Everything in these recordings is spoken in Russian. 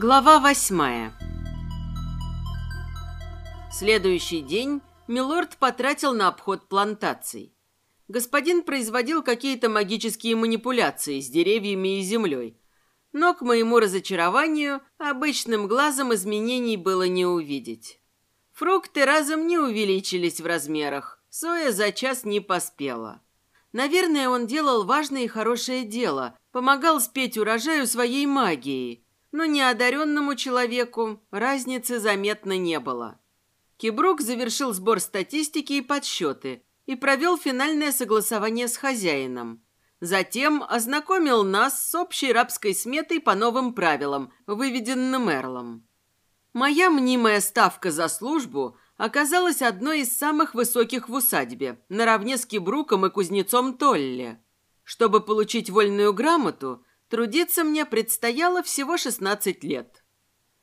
Глава восьмая Следующий день Милорд потратил на обход плантаций. Господин производил какие-то магические манипуляции с деревьями и землей. Но, к моему разочарованию, обычным глазом изменений было не увидеть. Фрукты разом не увеличились в размерах, соя за час не поспела. Наверное, он делал важное и хорошее дело, помогал спеть урожаю своей магией, но неодаренному человеку разницы заметно не было. Кибрук завершил сбор статистики и подсчеты и провел финальное согласование с хозяином. Затем ознакомил нас с общей рабской сметой по новым правилам, выведенным Эрлом. Моя мнимая ставка за службу оказалась одной из самых высоких в усадьбе, наравне с Кибруком и кузнецом Толли. Чтобы получить вольную грамоту, трудиться мне предстояло всего 16 лет.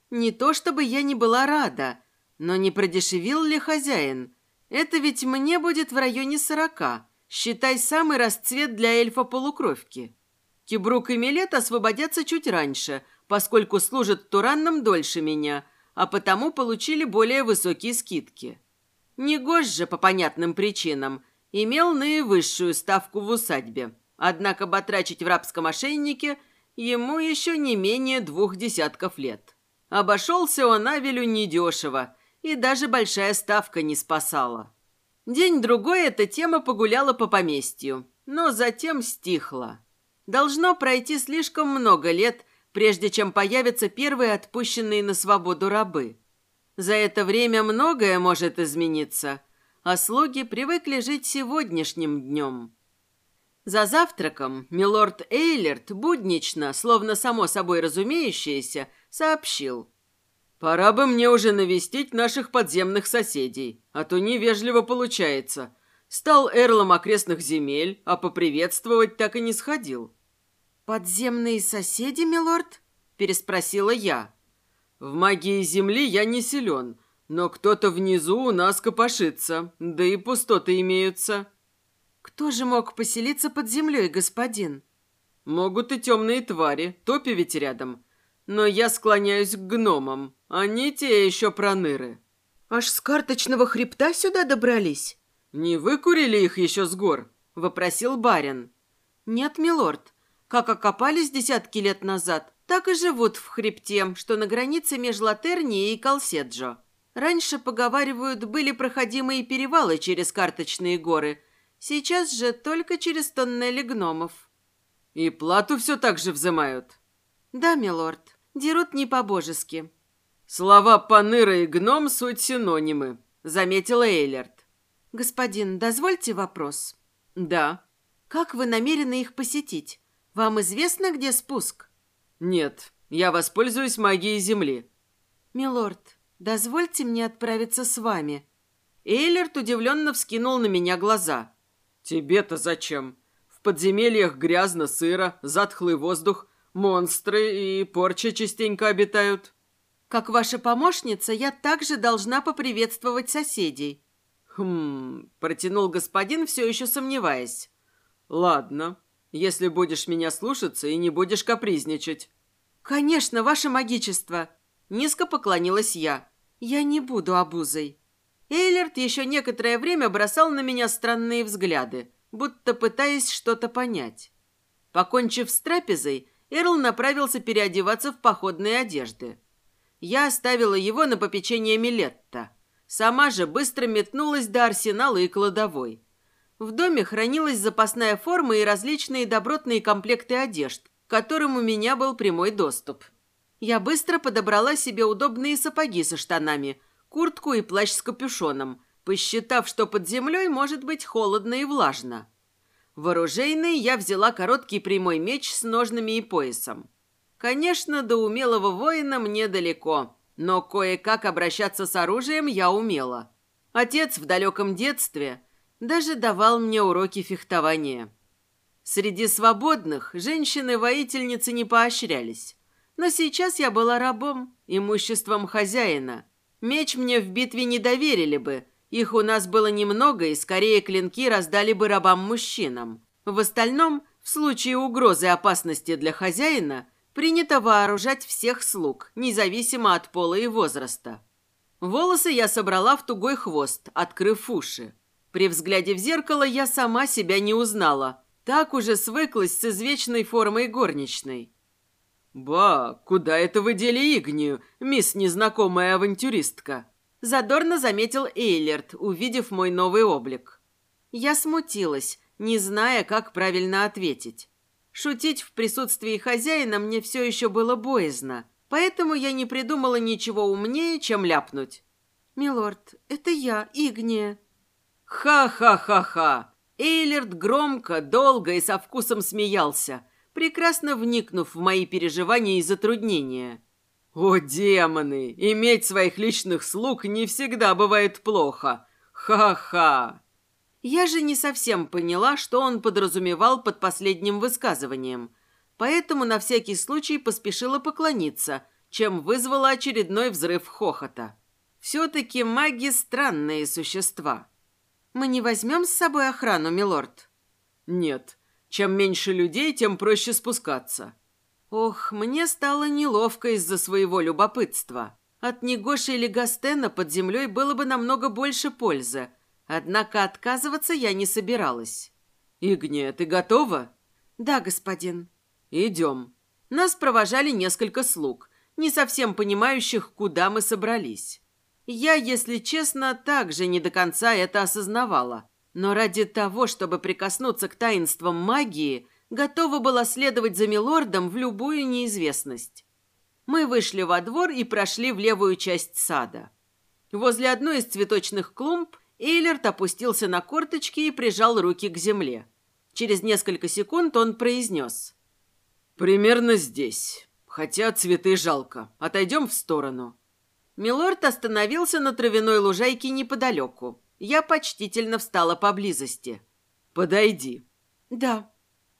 Не то чтобы я не была рада, но не продешевил ли хозяин? Это ведь мне будет в районе сорока. Считай самый расцвет для эльфа-полукровки. Кибрук и Милет освободятся чуть раньше, поскольку служат Туранном дольше меня, а потому получили более высокие скидки. Негож же, по понятным причинам, имел наивысшую ставку в усадьбе. Однако батрачить в рабском ошейнике ему еще не менее двух десятков лет. Обошелся он Авелю недешево, и даже большая ставка не спасала. День-другой эта тема погуляла по поместью, но затем стихла. Должно пройти слишком много лет, прежде чем появятся первые отпущенные на свободу рабы. За это время многое может измениться, а слуги привыкли жить сегодняшним днем. За завтраком милорд Эйлерт буднично, словно само собой разумеющееся, сообщил – Пора бы мне уже навестить наших подземных соседей, а то невежливо получается. Стал эрлом окрестных земель, а поприветствовать так и не сходил. «Подземные соседи, милорд?» – переспросила я. «В магии земли я не силен, но кто-то внизу у нас копошится, да и пустоты имеются». «Кто же мог поселиться под землей, господин?» «Могут и темные твари, топи ведь рядом. Но я склоняюсь к гномам. Они те еще проныры. Аж с карточного хребта сюда добрались? Не выкурили их еще с гор? Вопросил барин. Нет, милорд. Как окопались десятки лет назад, так и живут в хребте, что на границе между Латернией и Колседжо. Раньше, поговаривают, были проходимые перевалы через карточные горы. Сейчас же только через тоннели гномов. И плату все так же взимают? Да, милорд. Дерут не по-божески. Слова «паныра» и «гном» — суть синонимы, заметила Эйлерт. Господин, дозвольте вопрос. Да. Как вы намерены их посетить? Вам известно, где спуск? Нет, я воспользуюсь магией Земли. Милорд, дозвольте мне отправиться с вами. Эйлерт удивленно вскинул на меня глаза. Тебе-то зачем? В подземельях грязно, сыро, затхлый воздух — Монстры и порча частенько обитают. Как ваша помощница, я также должна поприветствовать соседей. Хм, протянул господин, все еще сомневаясь. Ладно, если будешь меня слушаться и не будешь капризничать. Конечно, ваше магичество. Низко поклонилась я. Я не буду обузой. Эйлерт еще некоторое время бросал на меня странные взгляды, будто пытаясь что-то понять. Покончив с трапезой, Эрл направился переодеваться в походные одежды. Я оставила его на попечение Милетта. Сама же быстро метнулась до арсенала и кладовой. В доме хранилась запасная форма и различные добротные комплекты одежд, к которым у меня был прямой доступ. Я быстро подобрала себе удобные сапоги со штанами, куртку и плащ с капюшоном, посчитав, что под землей может быть холодно и влажно. В оружейной я взяла короткий прямой меч с ножными и поясом. Конечно, до умелого воина мне далеко, но кое-как обращаться с оружием я умела. Отец в далеком детстве даже давал мне уроки фехтования. Среди свободных женщины-воительницы не поощрялись. Но сейчас я была рабом, имуществом хозяина. Меч мне в битве не доверили бы – их у нас было немного, и скорее клинки раздали бы рабам-мужчинам. В остальном, в случае угрозы опасности для хозяина, Принято вооружать всех слуг, независимо от пола и возраста. Волосы я собрала в тугой хвост, открыв уши. При взгляде в зеркало я сама себя не узнала. Так уже свыклась с извечной формой горничной. «Ба, куда это вы дели Игнию, мисс незнакомая авантюристка?» Задорно заметил Эйлерт, увидев мой новый облик. Я смутилась, не зная, как правильно ответить. Шутить в присутствии хозяина мне все еще было боязно, поэтому я не придумала ничего умнее, чем ляпнуть. «Милорд, это я, Игния». «Ха-ха-ха-ха!» Эйлерт громко, долго и со вкусом смеялся, прекрасно вникнув в мои переживания и затруднения. «О, демоны! Иметь своих личных слуг не всегда бывает плохо! Ха-ха!» Я же не совсем поняла, что он подразумевал под последним высказыванием, поэтому на всякий случай поспешила поклониться, чем вызвала очередной взрыв хохота. Все-таки маги – странные существа. «Мы не возьмем с собой охрану, милорд?» «Нет. Чем меньше людей, тем проще спускаться». Ох, мне стало неловко из-за своего любопытства. От Негоши или Гастена под землей было бы намного больше пользы – Однако отказываться я не собиралась. «Игния, ты готова?» «Да, господин». «Идем». Нас провожали несколько слуг, не совсем понимающих, куда мы собрались. Я, если честно, также не до конца это осознавала. Но ради того, чтобы прикоснуться к таинствам магии, готова была следовать за милордом в любую неизвестность. Мы вышли во двор и прошли в левую часть сада. Возле одной из цветочных клумб Эйлерт опустился на корточки и прижал руки к земле. Через несколько секунд он произнес. «Примерно здесь. Хотя цветы жалко. Отойдем в сторону». Милорд остановился на травяной лужайке неподалеку. Я почтительно встала поблизости. «Подойди». «Да».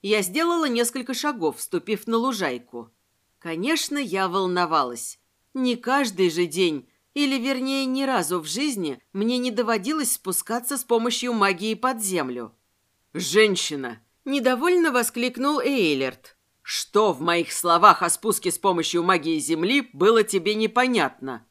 Я сделала несколько шагов, вступив на лужайку. Конечно, я волновалась. Не каждый же день или, вернее, ни разу в жизни мне не доводилось спускаться с помощью магии под землю. «Женщина!» – недовольно воскликнул Эйлерт. «Что в моих словах о спуске с помощью магии земли было тебе непонятно?»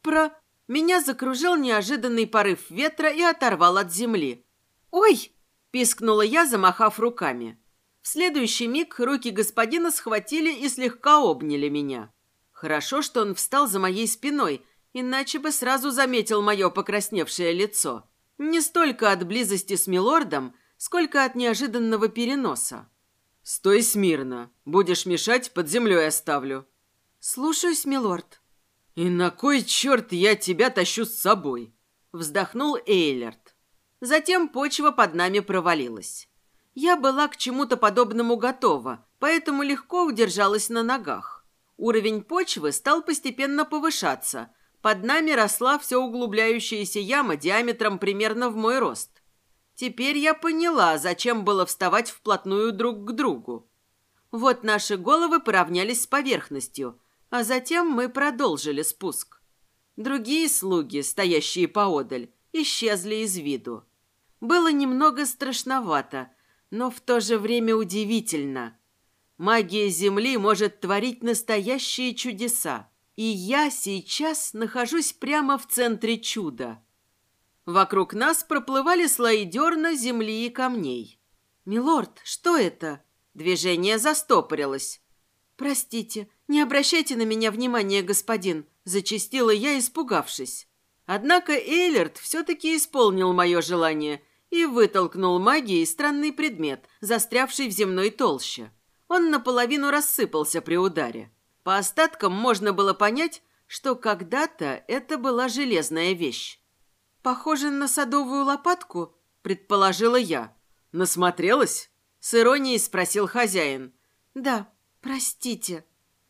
«Про...» Меня закружил неожиданный порыв ветра и оторвал от земли. «Ой!» – пискнула я, замахав руками. В следующий миг руки господина схватили и слегка обняли меня. Хорошо, что он встал за моей спиной, иначе бы сразу заметил мое покрасневшее лицо. Не столько от близости с милордом, сколько от неожиданного переноса. «Стой смирно. Будешь мешать, под землей оставлю». «Слушаюсь, милорд». «И на кой черт я тебя тащу с собой?» Вздохнул Эйлерт. Затем почва под нами провалилась. Я была к чему-то подобному готова, поэтому легко удержалась на ногах. Уровень почвы стал постепенно повышаться, под нами росла все углубляющаяся яма диаметром примерно в мой рост. Теперь я поняла, зачем было вставать вплотную друг к другу. Вот наши головы поравнялись с поверхностью, а затем мы продолжили спуск. Другие слуги, стоящие поодаль, исчезли из виду. Было немного страшновато, но в то же время удивительно. Магия Земли может творить настоящие чудеса. И я сейчас нахожусь прямо в центре чуда. Вокруг нас проплывали слои дерна, земли и камней. «Милорд, что это?» Движение застопорилось. «Простите, не обращайте на меня внимания, господин», – зачастила я, испугавшись. Однако Эйлерт все-таки исполнил мое желание и вытолкнул магией странный предмет, застрявший в земной толще. Он наполовину рассыпался при ударе. По остаткам можно было понять, что когда-то это была железная вещь. «Похоже на садовую лопатку», — предположила я. «Насмотрелась?» — с иронией спросил хозяин. «Да, простите».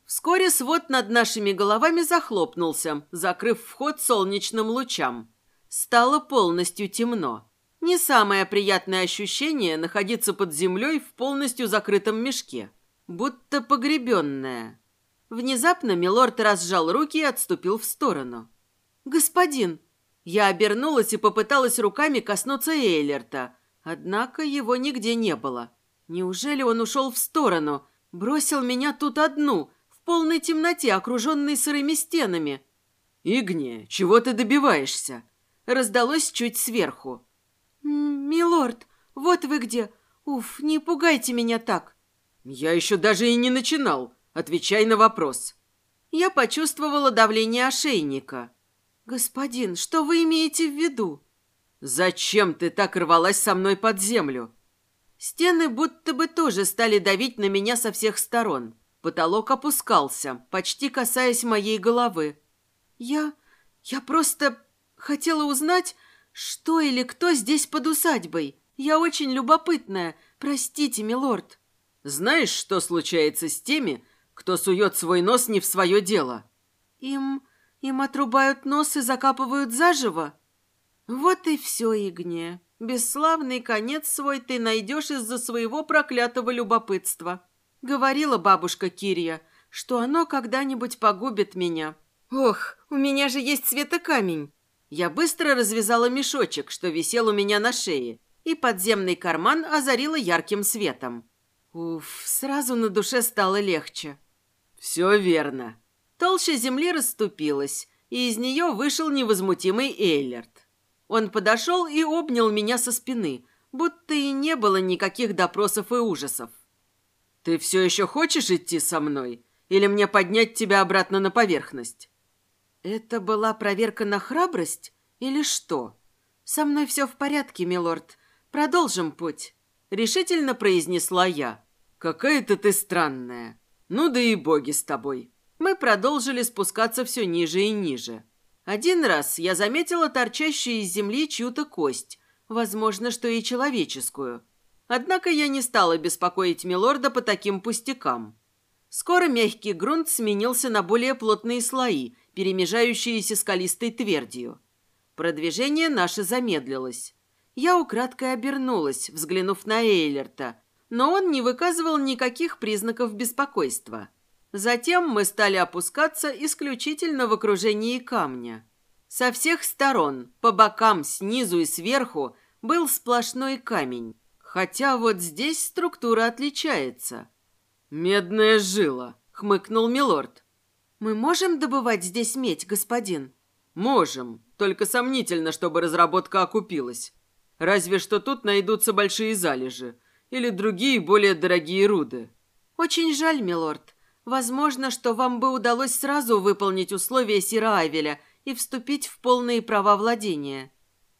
Вскоре свод над нашими головами захлопнулся, закрыв вход солнечным лучам. Стало полностью темно. Не самое приятное ощущение находиться под землей в полностью закрытом мешке. Будто погребенная. Внезапно милорд разжал руки и отступил в сторону. «Господин!» Я обернулась и попыталась руками коснуться Эйлерта, однако его нигде не было. Неужели он ушел в сторону? Бросил меня тут одну, в полной темноте, окруженной сырыми стенами. «Игния, чего ты добиваешься?» Раздалось чуть сверху. «Милорд, вот вы где. Уф, не пугайте меня так». «Я еще даже и не начинал. Отвечай на вопрос». Я почувствовала давление ошейника. «Господин, что вы имеете в виду?» «Зачем ты так рвалась со мной под землю?» Стены будто бы тоже стали давить на меня со всех сторон. Потолок опускался, почти касаясь моей головы. «Я... я просто хотела узнать, что или кто здесь под усадьбой. Я очень любопытная. Простите, милорд». «Знаешь, что случается с теми, кто сует свой нос не в свое дело?» «Им... Им отрубают нос и закапывают заживо? Вот и все, Игне. Бесславный конец свой ты найдешь из-за своего проклятого любопытства. Говорила бабушка Кирия, что оно когда-нибудь погубит меня. Ох, у меня же есть светокамень. Я быстро развязала мешочек, что висел у меня на шее, и подземный карман озарила ярким светом. Уф, сразу на душе стало легче. «Все верно», Толща земли расступилась, и из нее вышел невозмутимый Эйлерт. Он подошел и обнял меня со спины, будто и не было никаких допросов и ужасов. «Ты все еще хочешь идти со мной? Или мне поднять тебя обратно на поверхность?» «Это была проверка на храбрость или что?» «Со мной все в порядке, милорд. Продолжим путь», — решительно произнесла я. «Какая-то ты странная. Ну да и боги с тобой мы продолжили спускаться все ниже и ниже. Один раз я заметила торчащую из земли чью-то кость, возможно, что и человеческую. Однако я не стала беспокоить милорда по таким пустякам. Скоро мягкий грунт сменился на более плотные слои, перемежающиеся скалистой твердью. Продвижение наше замедлилось. Я украдкой обернулась, взглянув на Эйлерта, но он не выказывал никаких признаков беспокойства. Затем мы стали опускаться исключительно в окружении камня. Со всех сторон, по бокам, снизу и сверху, был сплошной камень. Хотя вот здесь структура отличается. «Медная жила», — хмыкнул Милорд. «Мы можем добывать здесь медь, господин?» «Можем, только сомнительно, чтобы разработка окупилась. Разве что тут найдутся большие залежи или другие более дорогие руды». «Очень жаль, милорд. Возможно, что вам бы удалось сразу выполнить условия Сира Авеля и вступить в полные права владения.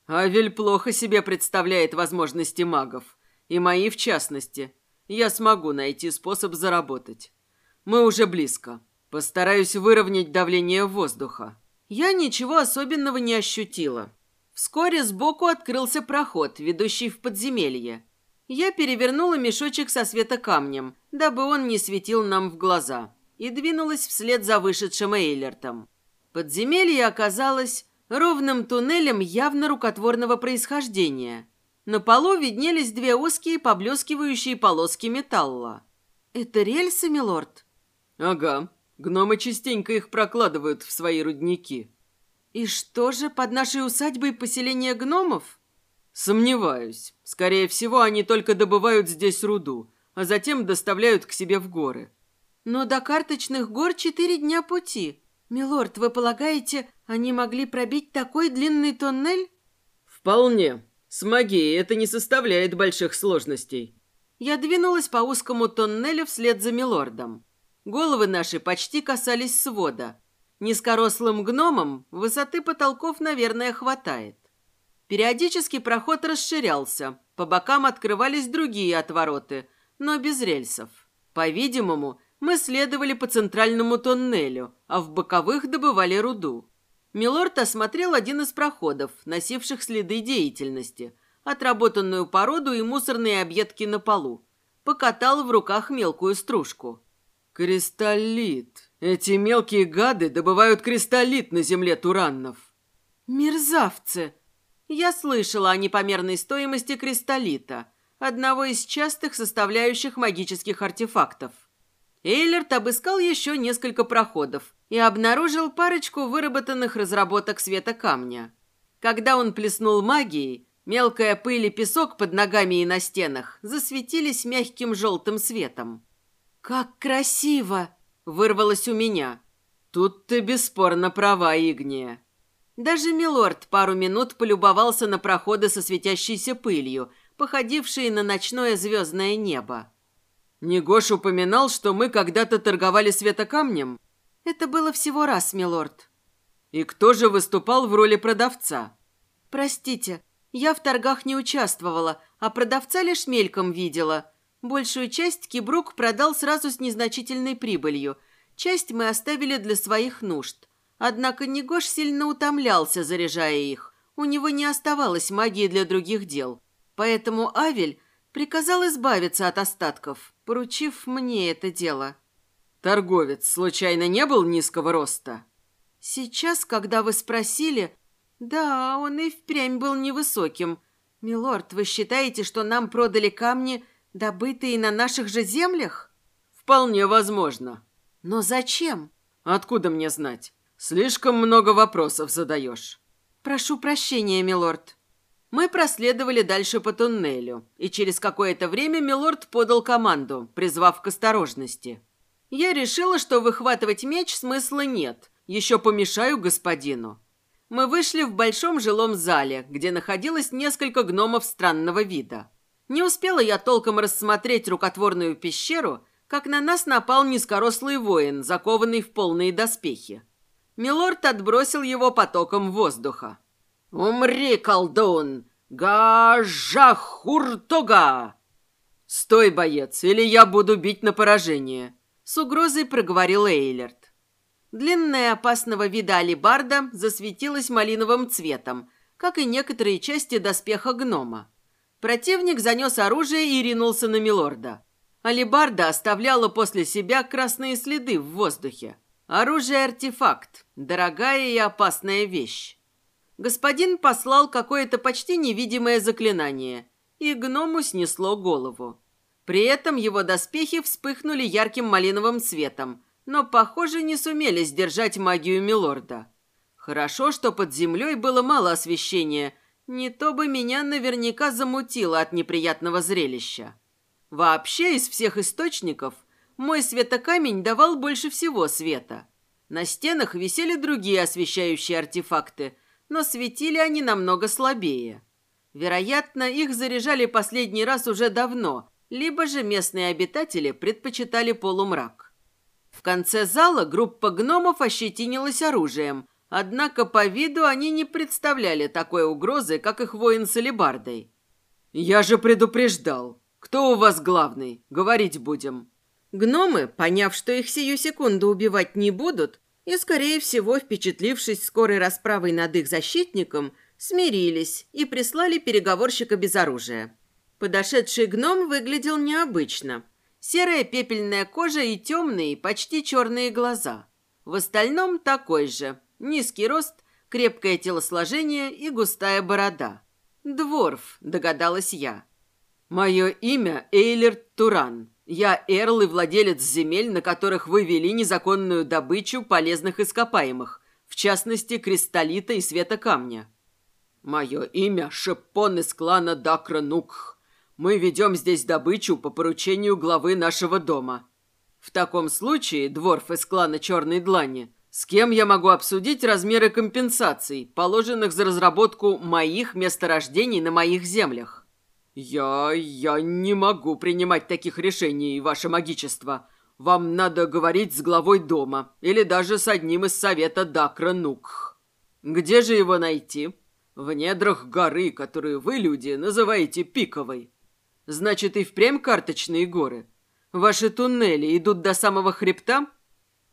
Авель плохо себе представляет возможности магов. И мои в частности. Я смогу найти способ заработать. Мы уже близко. Постараюсь выровнять давление воздуха. Я ничего особенного не ощутила. Вскоре сбоку открылся проход, ведущий в подземелье. Я перевернула мешочек со светокамнем, дабы он не светил нам в глаза, и двинулась вслед за вышедшим Эйлертом. Подземелье оказалось ровным туннелем явно рукотворного происхождения. На полу виднелись две узкие поблескивающие полоски металла. «Это рельсы, милорд?» «Ага. Гномы частенько их прокладывают в свои рудники». «И что же, под нашей усадьбой поселение гномов?» Сомневаюсь. Скорее всего, они только добывают здесь руду, а затем доставляют к себе в горы. Но до карточных гор четыре дня пути. Милорд, вы полагаете, они могли пробить такой длинный тоннель? Вполне. С магией это не составляет больших сложностей. Я двинулась по узкому тоннелю вслед за милордом. Головы наши почти касались свода. Низкорослым гномам высоты потолков, наверное, хватает. Периодически проход расширялся, по бокам открывались другие отвороты, но без рельсов. По-видимому, мы следовали по центральному тоннелю, а в боковых добывали руду. Милорд осмотрел один из проходов, носивших следы деятельности, отработанную породу и мусорные объедки на полу. Покатал в руках мелкую стружку. «Кристаллит! Эти мелкие гады добывают кристаллит на земле Тураннов!» «Мерзавцы!» Я слышала о непомерной стоимости кристаллита, одного из частых составляющих магических артефактов. Эйлерт обыскал еще несколько проходов и обнаружил парочку выработанных разработок света камня. Когда он плеснул магией, мелкая пыль и песок под ногами и на стенах засветились мягким желтым светом. «Как красиво!» — вырвалось у меня. «Тут ты бесспорно права, Игния». Даже Милорд пару минут полюбовался на проходы со светящейся пылью, походившие на ночное звездное небо. Негош упоминал, что мы когда-то торговали светокамнем? Это было всего раз, милорд. И кто же выступал в роли продавца? Простите, я в торгах не участвовала, а продавца лишь мельком видела. Большую часть Кибрук продал сразу с незначительной прибылью. Часть мы оставили для своих нужд. Однако Негош сильно утомлялся, заряжая их. У него не оставалось магии для других дел. Поэтому Авель приказал избавиться от остатков, поручив мне это дело. Торговец случайно не был низкого роста? Сейчас, когда вы спросили, да, он и впрямь был невысоким. Милорд, вы считаете, что нам продали камни, добытые на наших же землях? Вполне возможно. Но зачем? Откуда мне знать? Слишком много вопросов задаешь. Прошу прощения, милорд. Мы проследовали дальше по туннелю, и через какое-то время милорд подал команду, призвав к осторожности. Я решила, что выхватывать меч смысла нет, еще помешаю господину. Мы вышли в большом жилом зале, где находилось несколько гномов странного вида. Не успела я толком рассмотреть рукотворную пещеру, как на нас напал низкорослый воин, закованный в полные доспехи. Милорд отбросил его потоком воздуха. «Умри, колдун! Гажахуртога!» «Стой, боец, или я буду бить на поражение!» С угрозой проговорил Эйлерт. Длинная опасного вида алибарда засветилась малиновым цветом, как и некоторые части доспеха гнома. Противник занес оружие и ринулся на милорда. Алибарда оставляла после себя красные следы в воздухе. Оружие-артефакт, дорогая и опасная вещь. Господин послал какое-то почти невидимое заклинание, и гному снесло голову. При этом его доспехи вспыхнули ярким малиновым цветом, но, похоже, не сумели сдержать магию Милорда. Хорошо, что под землей было мало освещения, не то бы меня наверняка замутило от неприятного зрелища. Вообще, из всех источников, мой светокамень давал больше всего света. На стенах висели другие освещающие артефакты – но светили они намного слабее. Вероятно, их заряжали последний раз уже давно, либо же местные обитатели предпочитали полумрак. В конце зала группа гномов ощетинилась оружием, однако по виду они не представляли такой угрозы, как их воин с алебардой. «Я же предупреждал. Кто у вас главный? Говорить будем». Гномы, поняв, что их сию секунду убивать не будут, и, скорее всего, впечатлившись скорой расправой над их защитником, смирились и прислали переговорщика без оружия. Подошедший гном выглядел необычно. Серая пепельная кожа и темные, почти черные глаза. В остальном такой же. Низкий рост, крепкое телосложение и густая борода. «Дворф», догадалась я. «Мое имя Эйлер Туран», я эрл и владелец земель, на которых вы вели незаконную добычу полезных ископаемых, в частности, кристаллита и света камня. Мое имя Шеппон из клана Дакранукх. Мы ведем здесь добычу по поручению главы нашего дома. В таком случае, дворф из клана Черной Длани, с кем я могу обсудить размеры компенсаций, положенных за разработку моих месторождений на моих землях? «Я... я не могу принимать таких решений, ваше магичество. Вам надо говорить с главой дома или даже с одним из совета Дакра Нукх. Где же его найти? В недрах горы, которую вы, люди, называете Пиковой. Значит, и впрямь карточные горы. Ваши туннели идут до самого хребта?»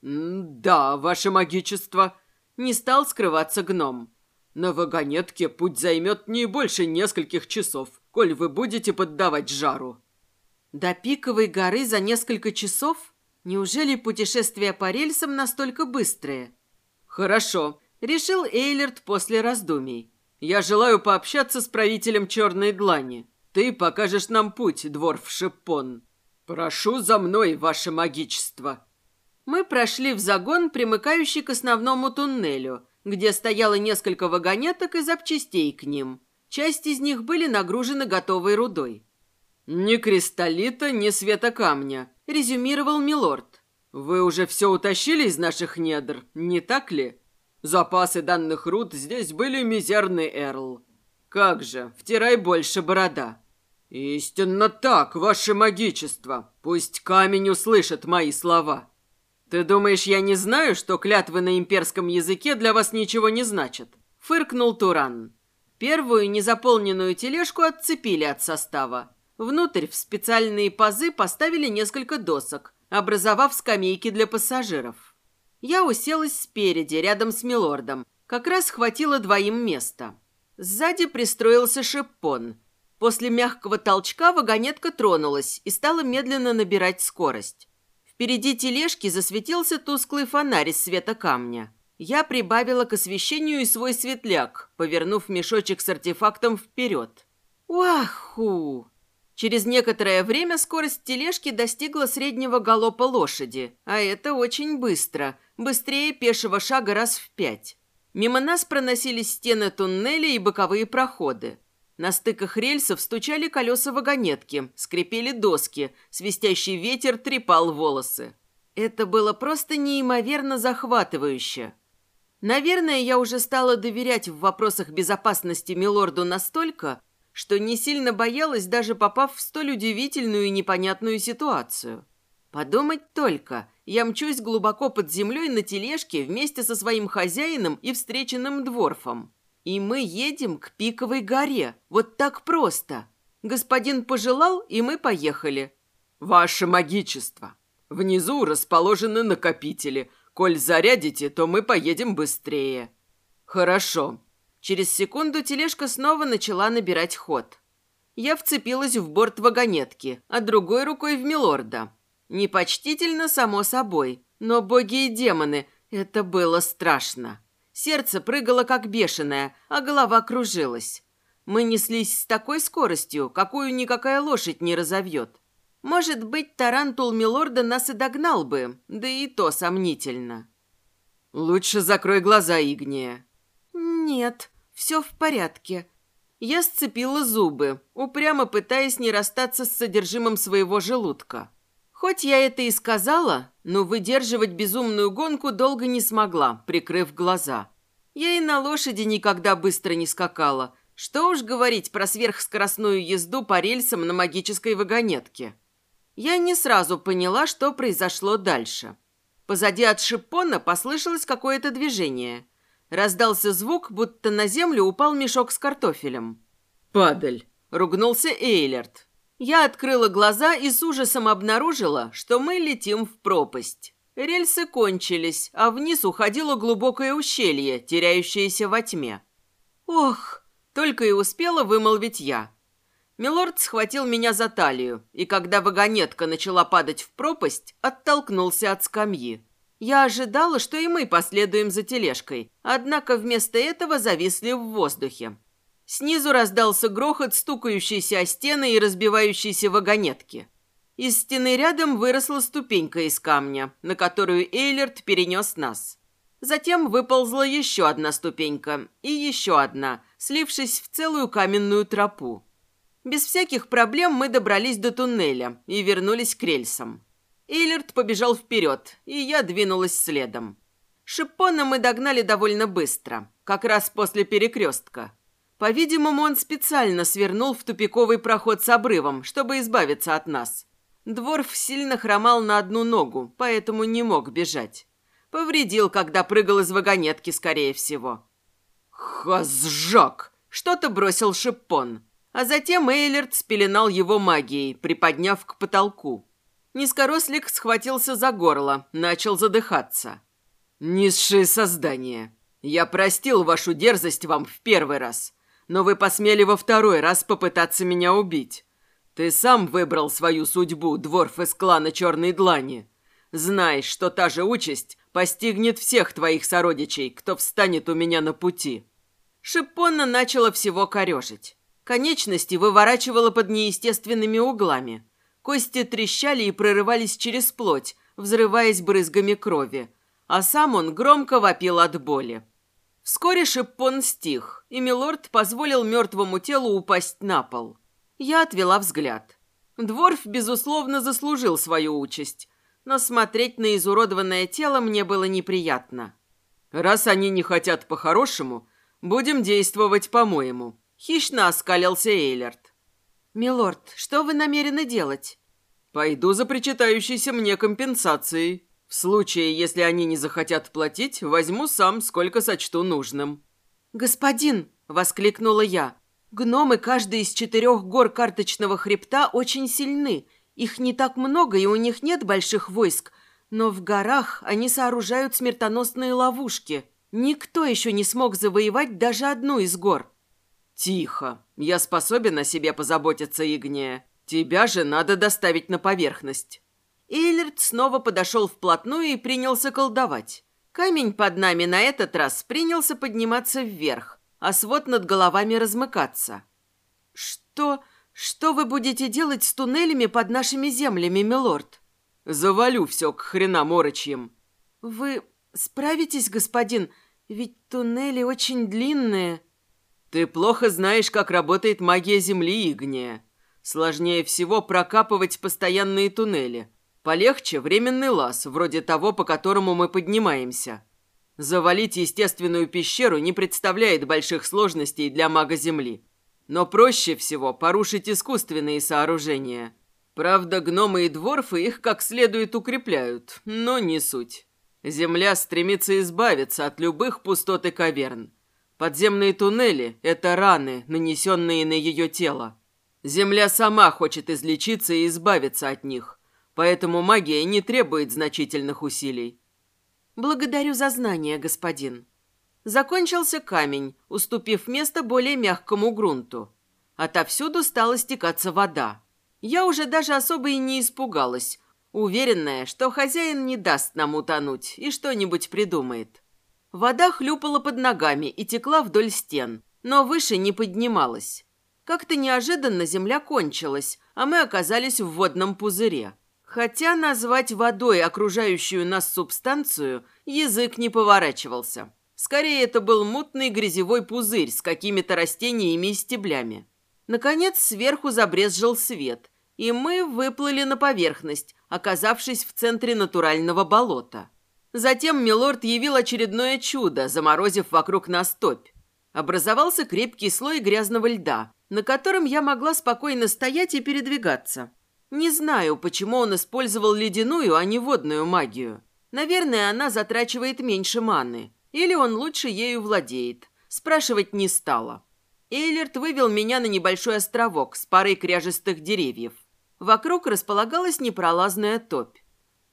«Да, ваше магичество», — не стал скрываться гном. «На вагонетке путь займет не больше нескольких часов» коль вы будете поддавать жару». «До Пиковой горы за несколько часов? Неужели путешествия по рельсам настолько быстрые?» «Хорошо», — решил Эйлерт после раздумий. «Я желаю пообщаться с правителем Черной Длани. Ты покажешь нам путь, дворф Шиппон. Прошу за мной, ваше магичество». Мы прошли в загон, примыкающий к основному туннелю, где стояло несколько вагонеток и запчастей к ним. Часть из них были нагружены готовой рудой. «Ни кристаллита, ни света камня», – резюмировал Милорд. «Вы уже все утащили из наших недр, не так ли? Запасы данных руд здесь были мизерны, Эрл. Как же, втирай больше, борода». «Истинно так, ваше магичество. Пусть камень услышит мои слова». «Ты думаешь, я не знаю, что клятвы на имперском языке для вас ничего не значат?» – фыркнул Туран. Первую незаполненную тележку отцепили от состава. Внутрь в специальные пазы поставили несколько досок, образовав скамейки для пассажиров. Я уселась спереди, рядом с Милордом. Как раз хватило двоим места. Сзади пристроился шиппон. После мягкого толчка вагонетка тронулась и стала медленно набирать скорость. Впереди тележки засветился тусклый фонарь из света камня. Я прибавила к освещению и свой светляк, повернув мешочек с артефактом вперед. Уаху! Через некоторое время скорость тележки достигла среднего галопа лошади, а это очень быстро, быстрее пешего шага раз в пять. Мимо нас проносились стены туннеля и боковые проходы. На стыках рельсов стучали колеса вагонетки, скрипели доски, свистящий ветер трепал волосы. Это было просто неимоверно захватывающе. Наверное, я уже стала доверять в вопросах безопасности Милорду настолько, что не сильно боялась, даже попав в столь удивительную и непонятную ситуацию. Подумать только, я мчусь глубоко под землей на тележке вместе со своим хозяином и встреченным дворфом. И мы едем к Пиковой горе. Вот так просто. Господин пожелал, и мы поехали. Ваше магичество. Внизу расположены накопители. Коль зарядите, то мы поедем быстрее. Хорошо. Через секунду тележка снова начала набирать ход. Я вцепилась в борт вагонетки, а другой рукой в Милорда. Непочтительно, само собой, но боги и демоны, это было страшно. Сердце прыгало как бешеное, а голова кружилась. Мы неслись с такой скоростью, какую никакая лошадь не разовьет. Может быть, тарантул Милорда нас и догнал бы, да и то сомнительно. «Лучше закрой глаза, Игния». «Нет», все в порядке. Я сцепила зубы, упрямо пытаясь не расстаться с содержимым своего желудка. Хоть я это и сказала, но выдерживать безумную гонку долго не смогла, прикрыв глаза. Я и на лошади никогда быстро не скакала. Что уж говорить про сверхскоростную езду по рельсам на магической вагонетке. Я не сразу поняла, что произошло дальше. Позади от шипона послышалось какое-то движение – Раздался звук, будто на землю упал мешок с картофелем. «Падаль!» – ругнулся Эйлерт. Я открыла глаза и с ужасом обнаружила, что мы летим в пропасть. Рельсы кончились, а вниз уходило глубокое ущелье, теряющееся во тьме. «Ох!» – только и успела вымолвить я. Милорд схватил меня за талию, и когда вагонетка начала падать в пропасть, оттолкнулся от скамьи. Я ожидала, что и мы последуем за тележкой, однако вместо этого зависли в воздухе. Снизу раздался грохот, стукающийся о стены и разбивающиеся вагонетки. Из стены рядом выросла ступенька из камня, на которую Эйлерт перенес нас. Затем выползла еще одна ступенька и еще одна, слившись в целую каменную тропу. Без всяких проблем мы добрались до туннеля и вернулись к рельсам. Эйлерт побежал вперед, и я двинулась следом. Шипона мы догнали довольно быстро, как раз после перекрестка. По-видимому, он специально свернул в тупиковый проход с обрывом, чтобы избавиться от нас. Дворф сильно хромал на одну ногу, поэтому не мог бежать. Повредил, когда прыгал из вагонетки, скорее всего. «Хазжак!» – что-то бросил Шиппон. А затем Эйлерт спеленал его магией, приподняв к потолку. Низкорослик схватился за горло, начал задыхаться. «Низшие создания, я простил вашу дерзость вам в первый раз, но вы посмели во второй раз попытаться меня убить. Ты сам выбрал свою судьбу, дворф из клана Черной Длани. Знай, что та же участь постигнет всех твоих сородичей, кто встанет у меня на пути». Шипонна начала всего корежить. Конечности выворачивала под неестественными углами – Кости трещали и прорывались через плоть, взрываясь брызгами крови. А сам он громко вопил от боли. Вскоре шиппон стих, и Милорд позволил мертвому телу упасть на пол. Я отвела взгляд. Дворф, безусловно, заслужил свою участь, но смотреть на изуродованное тело мне было неприятно. «Раз они не хотят по-хорошему, будем действовать по-моему», — хищно оскалился Эйлерт. «Милорд, что вы намерены делать?» «Пойду за причитающейся мне компенсацией. В случае, если они не захотят платить, возьму сам, сколько сочту нужным». «Господин!» — воскликнула я. «Гномы каждый из четырех гор карточного хребта очень сильны. Их не так много, и у них нет больших войск. Но в горах они сооружают смертоносные ловушки. Никто еще не смог завоевать даже одну из гор». «Тихо. Я способен о себе позаботиться, Игния. Тебя же надо доставить на поверхность». Эйлерт снова подошел вплотную и принялся колдовать. Камень под нами на этот раз принялся подниматься вверх, а свод над головами размыкаться. «Что... что вы будете делать с туннелями под нашими землями, милорд?» «Завалю все к хренам орочьим». «Вы справитесь, господин? Ведь туннели очень длинные». «Ты плохо знаешь, как работает магия Земли, Игния. Сложнее всего прокапывать постоянные туннели. Полегче временный лаз, вроде того, по которому мы поднимаемся. Завалить естественную пещеру не представляет больших сложностей для мага Земли. Но проще всего порушить искусственные сооружения. Правда, гномы и дворфы их как следует укрепляют, но не суть. Земля стремится избавиться от любых пустот и каверн. Подземные туннели – это раны, нанесенные на ее тело. Земля сама хочет излечиться и избавиться от них. Поэтому магия не требует значительных усилий. Благодарю за знание, господин. Закончился камень, уступив место более мягкому грунту. Отовсюду стала стекаться вода. Я уже даже особо и не испугалась, уверенная, что хозяин не даст нам утонуть и что-нибудь придумает. Вода хлюпала под ногами и текла вдоль стен, но выше не поднималась. Как-то неожиданно земля кончилась, а мы оказались в водном пузыре. Хотя назвать водой окружающую нас субстанцию язык не поворачивался. Скорее, это был мутный грязевой пузырь с какими-то растениями и стеблями. Наконец, сверху забрезжил свет, и мы выплыли на поверхность, оказавшись в центре натурального болота. Затем Милорд явил очередное чудо, заморозив вокруг нас топь. Образовался крепкий слой грязного льда, на котором я могла спокойно стоять и передвигаться. Не знаю, почему он использовал ледяную, а не водную магию. Наверное, она затрачивает меньше маны. Или он лучше ею владеет. Спрашивать не стала. Эйлерт вывел меня на небольшой островок с парой кряжестых деревьев. Вокруг располагалась непролазная топь.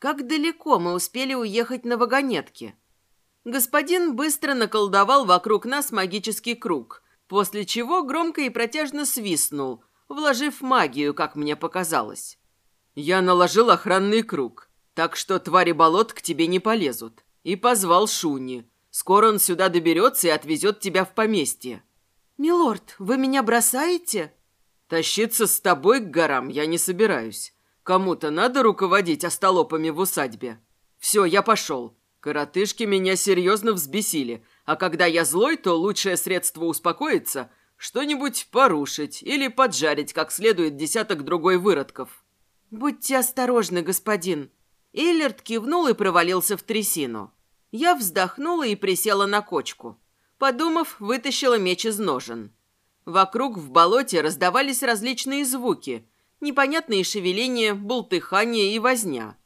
Как далеко мы успели уехать на вагонетке? Господин быстро наколдовал вокруг нас магический круг, после чего громко и протяжно свистнул – вложив магию, как мне показалось. Я наложил охранный круг, так что твари болот к тебе не полезут. И позвал Шуни. Скоро он сюда доберется и отвезет тебя в поместье. «Милорд, вы меня бросаете?» «Тащиться с тобой к горам я не собираюсь. Кому-то надо руководить остолопами в усадьбе. Все, я пошел. Коротышки меня серьезно взбесили, а когда я злой, то лучшее средство успокоиться – что-нибудь порушить или поджарить как следует десяток другой выродков. «Будьте осторожны, господин». Эйлерт кивнул и провалился в трясину. Я вздохнула и присела на кочку. Подумав, вытащила меч из ножен. Вокруг в болоте раздавались различные звуки. Непонятные шевеления, бултыхание и возня.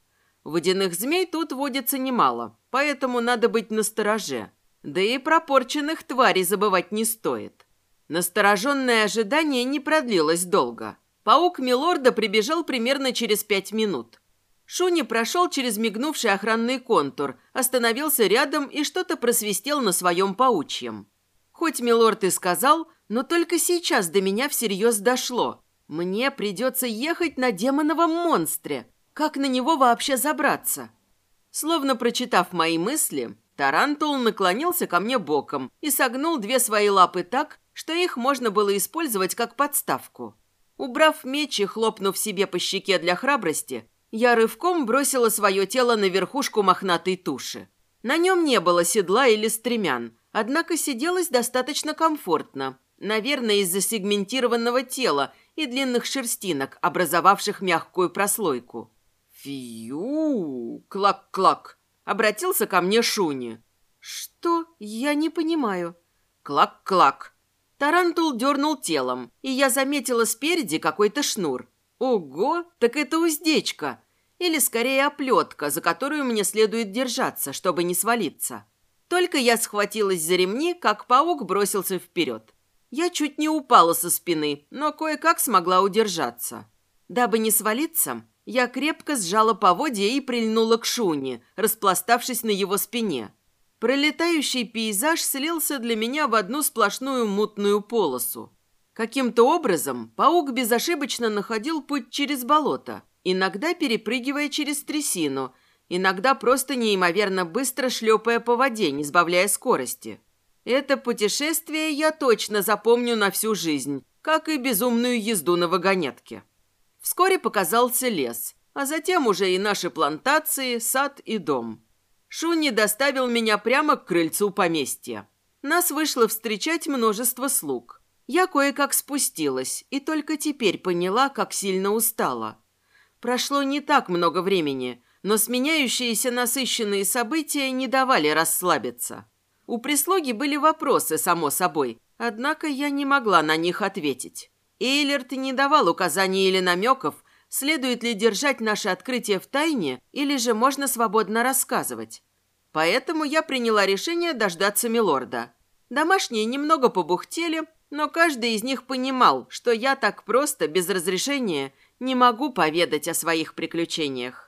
Водяных змей тут водится немало, поэтому надо быть настороже. Да и пропорченных тварей забывать не стоит. Настороженное ожидание не продлилось долго. Паук Милорда прибежал примерно через пять минут. Шуни прошел через мигнувший охранный контур, остановился рядом и что-то просвистел на своем паучьем. Хоть Милорд и сказал, но только сейчас до меня всерьез дошло. Мне придется ехать на демоновом монстре. Как на него вообще забраться? Словно прочитав мои мысли, Тарантул наклонился ко мне боком и согнул две свои лапы так, что их можно было использовать как подставку. Убрав меч и хлопнув себе по щеке для храбрости, я рывком бросила свое тело на верхушку мохнатой туши. На нем не было седла или стремян, однако сиделось достаточно комфортно. Наверное, из-за сегментированного тела и длинных шерстинок, образовавших мягкую прослойку. «Фью! Клак-клак!» — обратился ко мне Шуни. «Что? Я не понимаю». «Клак-клак!» Тарантул дернул телом, и я заметила спереди какой-то шнур. Ого, так это уздечка. Или скорее оплетка, за которую мне следует держаться, чтобы не свалиться. Только я схватилась за ремни, как паук бросился вперед. Я чуть не упала со спины, но кое-как смогла удержаться. Дабы не свалиться, я крепко сжала поводья и прильнула к Шуне, распластавшись на его спине. Пролетающий пейзаж слился для меня в одну сплошную мутную полосу. Каким-то образом паук безошибочно находил путь через болото, иногда перепрыгивая через трясину, иногда просто неимоверно быстро шлепая по воде, не сбавляя скорости. Это путешествие я точно запомню на всю жизнь, как и безумную езду на вагонетке. Вскоре показался лес, а затем уже и наши плантации, сад и дом. Шуни доставил меня прямо к крыльцу поместья. Нас вышло встречать множество слуг. Я кое-как спустилась и только теперь поняла, как сильно устала. Прошло не так много времени, но сменяющиеся насыщенные события не давали расслабиться. У прислуги были вопросы, само собой, однако я не могла на них ответить. Эйлерт не давал указаний или намеков, следует ли держать наше открытие в тайне или же можно свободно рассказывать. Поэтому я приняла решение дождаться Милорда. Домашние немного побухтели, но каждый из них понимал, что я так просто, без разрешения, не могу поведать о своих приключениях.